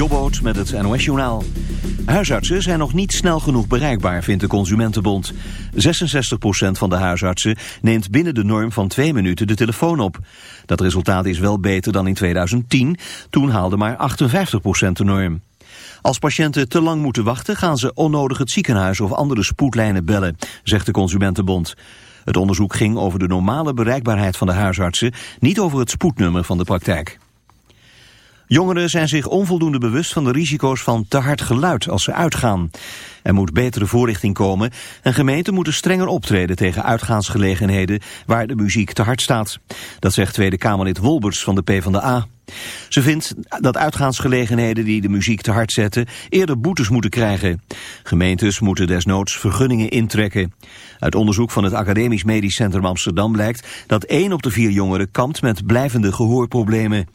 Jobboot met het NOS Journaal. Huisartsen zijn nog niet snel genoeg bereikbaar, vindt de Consumentenbond. 66% van de huisartsen neemt binnen de norm van twee minuten de telefoon op. Dat resultaat is wel beter dan in 2010, toen haalde maar 58% de norm. Als patiënten te lang moeten wachten gaan ze onnodig het ziekenhuis of andere spoedlijnen bellen, zegt de Consumentenbond. Het onderzoek ging over de normale bereikbaarheid van de huisartsen, niet over het spoednummer van de praktijk. Jongeren zijn zich onvoldoende bewust van de risico's van te hard geluid als ze uitgaan. Er moet betere voorlichting komen en gemeenten moeten strenger optreden tegen uitgaansgelegenheden waar de muziek te hard staat. Dat zegt Tweede Kamerlid Wolbers van de PvdA. Ze vindt dat uitgaansgelegenheden die de muziek te hard zetten eerder boetes moeten krijgen. Gemeentes moeten desnoods vergunningen intrekken. Uit onderzoek van het Academisch Medisch Centrum Amsterdam blijkt dat 1 op de 4 jongeren kampt met blijvende gehoorproblemen.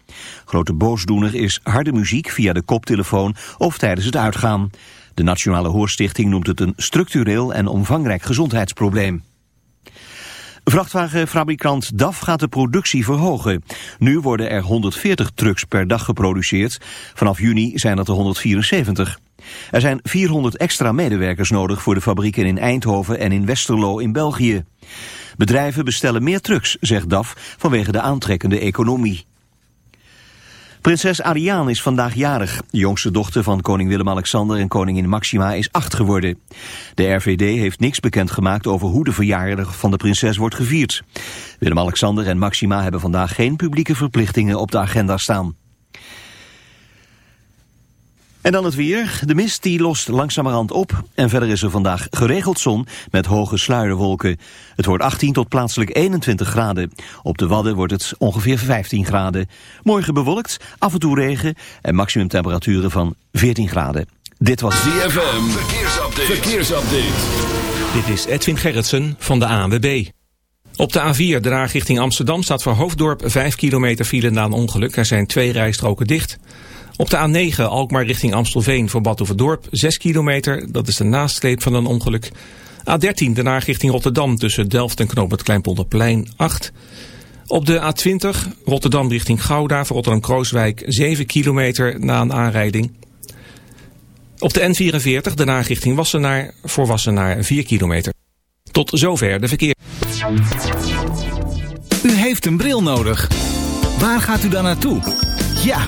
Grote boosdoener is harde muziek via de koptelefoon of tijdens het uitgaan. De Nationale Hoorstichting noemt het een structureel en omvangrijk gezondheidsprobleem. Vrachtwagenfabrikant DAF gaat de productie verhogen. Nu worden er 140 trucks per dag geproduceerd. Vanaf juni zijn dat er 174. Er zijn 400 extra medewerkers nodig voor de fabrieken in Eindhoven en in Westerlo in België. Bedrijven bestellen meer trucks, zegt DAF, vanwege de aantrekkende economie. Prinses Ariane is vandaag jarig. De jongste dochter van koning Willem-Alexander en koningin Maxima is acht geworden. De RVD heeft niks bekendgemaakt over hoe de verjaardag van de prinses wordt gevierd. Willem-Alexander en Maxima hebben vandaag geen publieke verplichtingen op de agenda staan. En dan het weer. De mist die lost langzamerhand op. En verder is er vandaag geregeld zon met hoge sluierwolken. Het wordt 18 tot plaatselijk 21 graden. Op de Wadden wordt het ongeveer 15 graden. Morgen bewolkt, af en toe regen en maximumtemperaturen van 14 graden. Dit was ZFM. Verkeersupdate. Verkeersupdate. Dit is Edwin Gerritsen van de ANWB. Op de A4, de richting Amsterdam, staat voor Hoofddorp 5 kilometer file na een ongeluk. Er zijn twee rijstroken dicht. Op de A9 Alkmaar richting Amstelveen voor Badhoevedorp 6 kilometer. Dat is de nasleep van een ongeluk. A13 daarna richting Rotterdam tussen Delft en Knoop het Kleinpolderplein 8. Op de A20 Rotterdam richting Gouda voor Rotterdam-Krooswijk 7 kilometer na een aanrijding. Op de N44 daarna richting Wassenaar voor Wassenaar 4 kilometer. Tot zover de verkeer. U heeft een bril nodig. Waar gaat u dan naartoe? Ja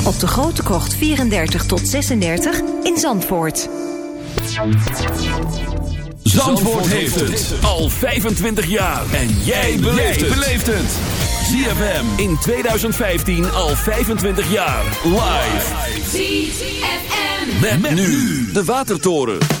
op de Grote Krocht 34 tot 36 in Zandvoort. Zandvoort heeft het al 25 jaar. En jij beleeft het. ZFM in 2015 al 25 jaar. Live. ZFM. Met, met nu de Watertoren.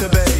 to bed.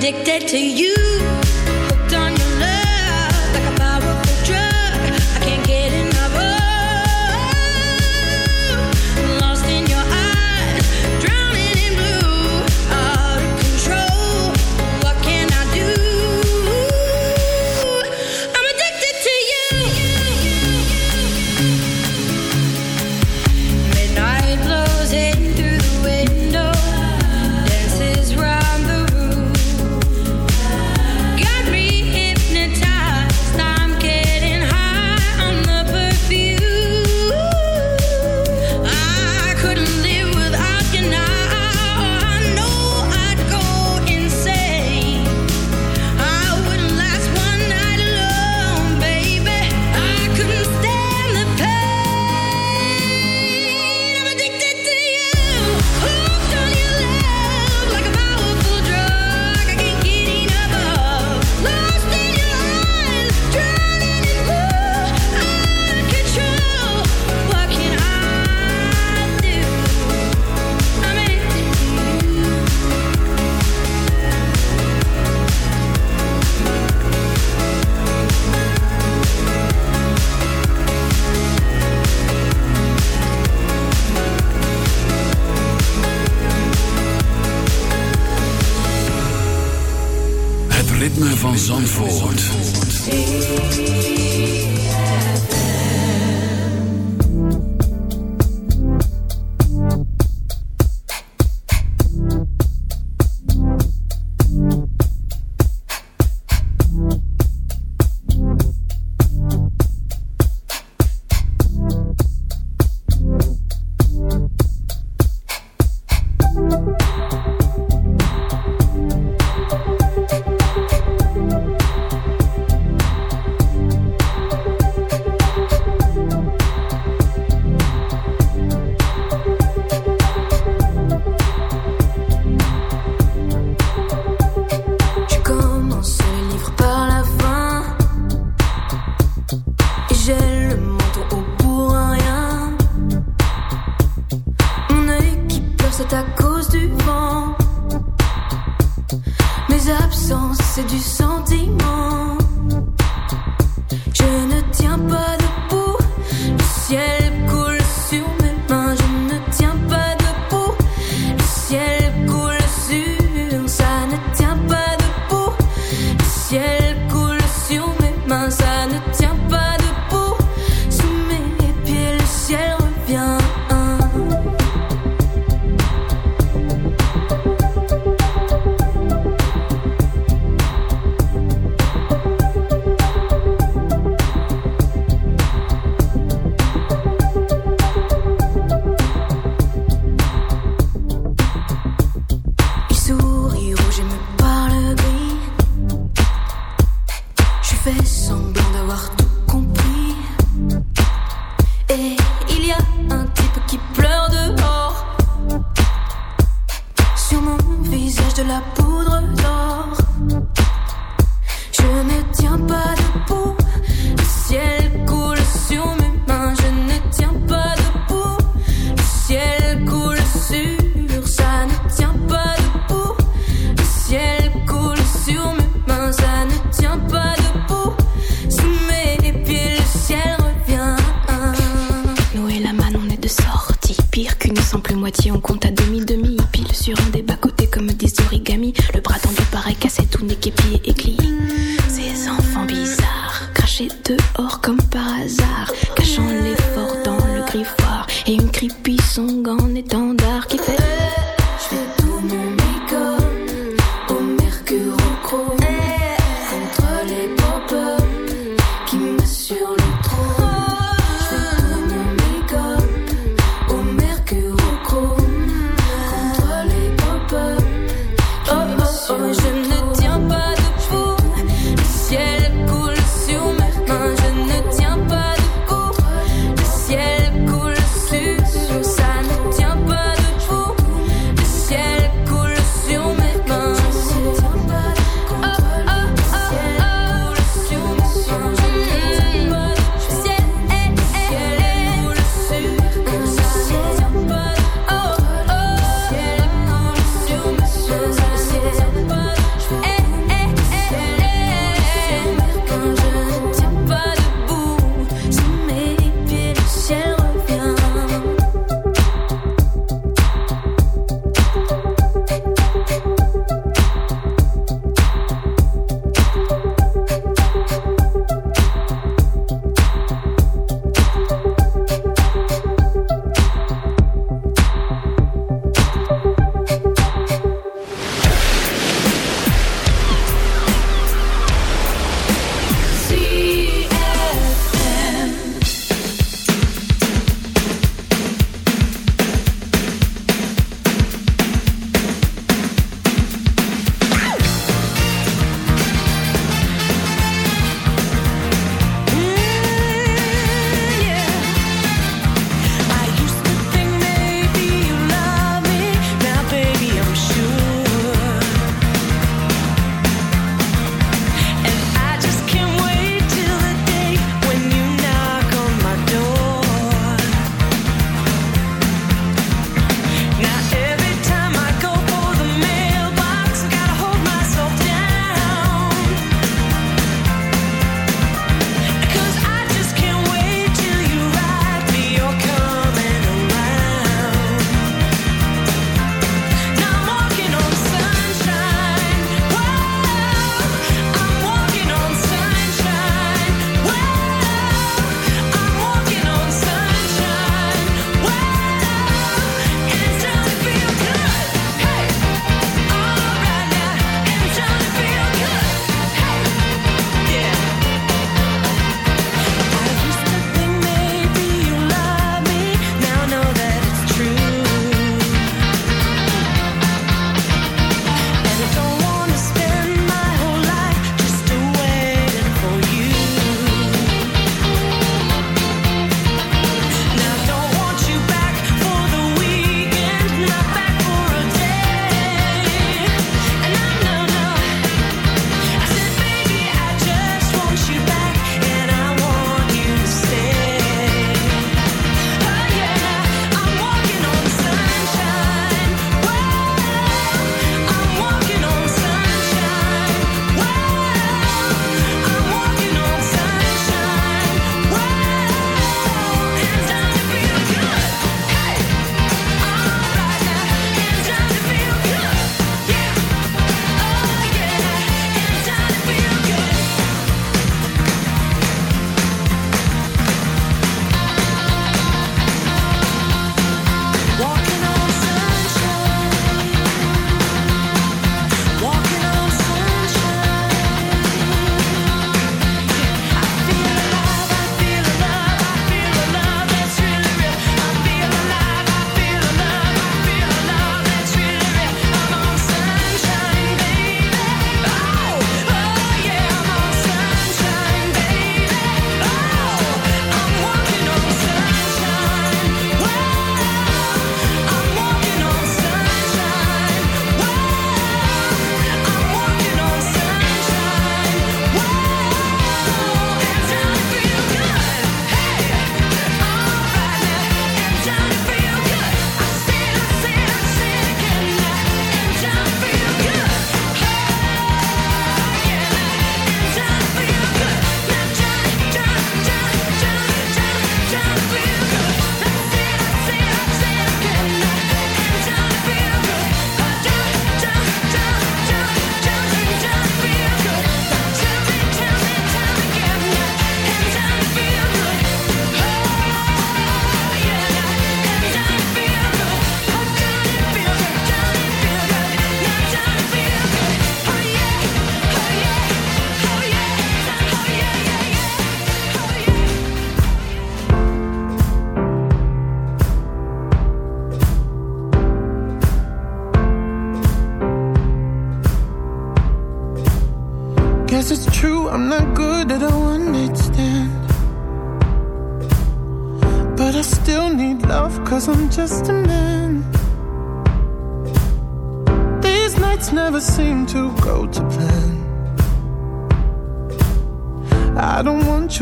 addicted to you.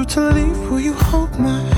To leave, will you hold my hand?